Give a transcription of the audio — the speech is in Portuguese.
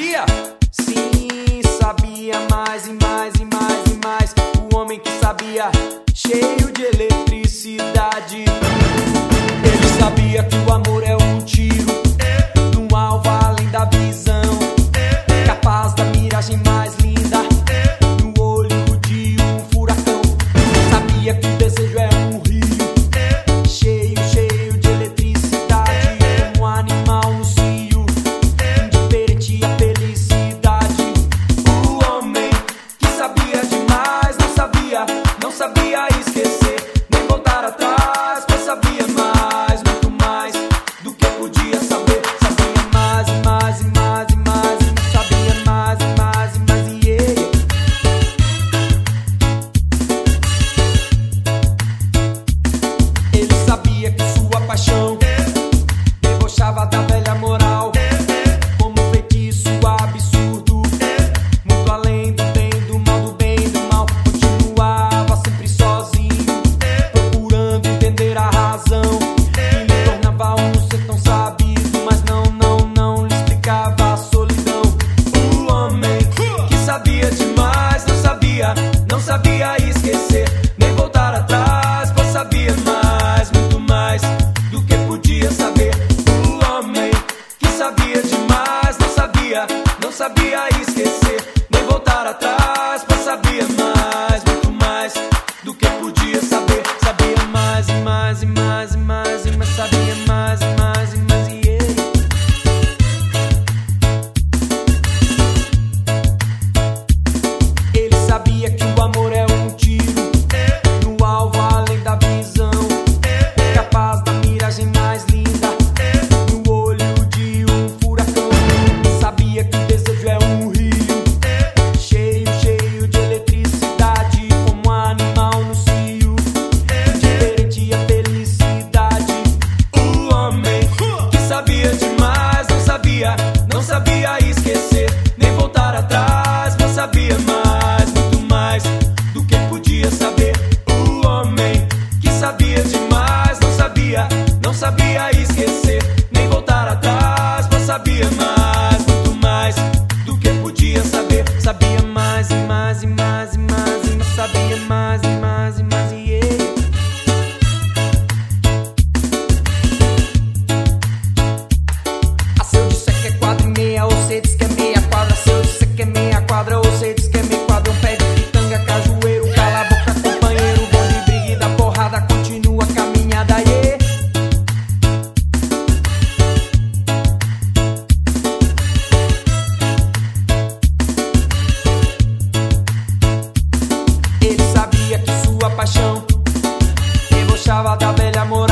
sabia? Sim, sabia mais e mais e mais e mais. O homem que sabia, sabia isso. da abelha amor.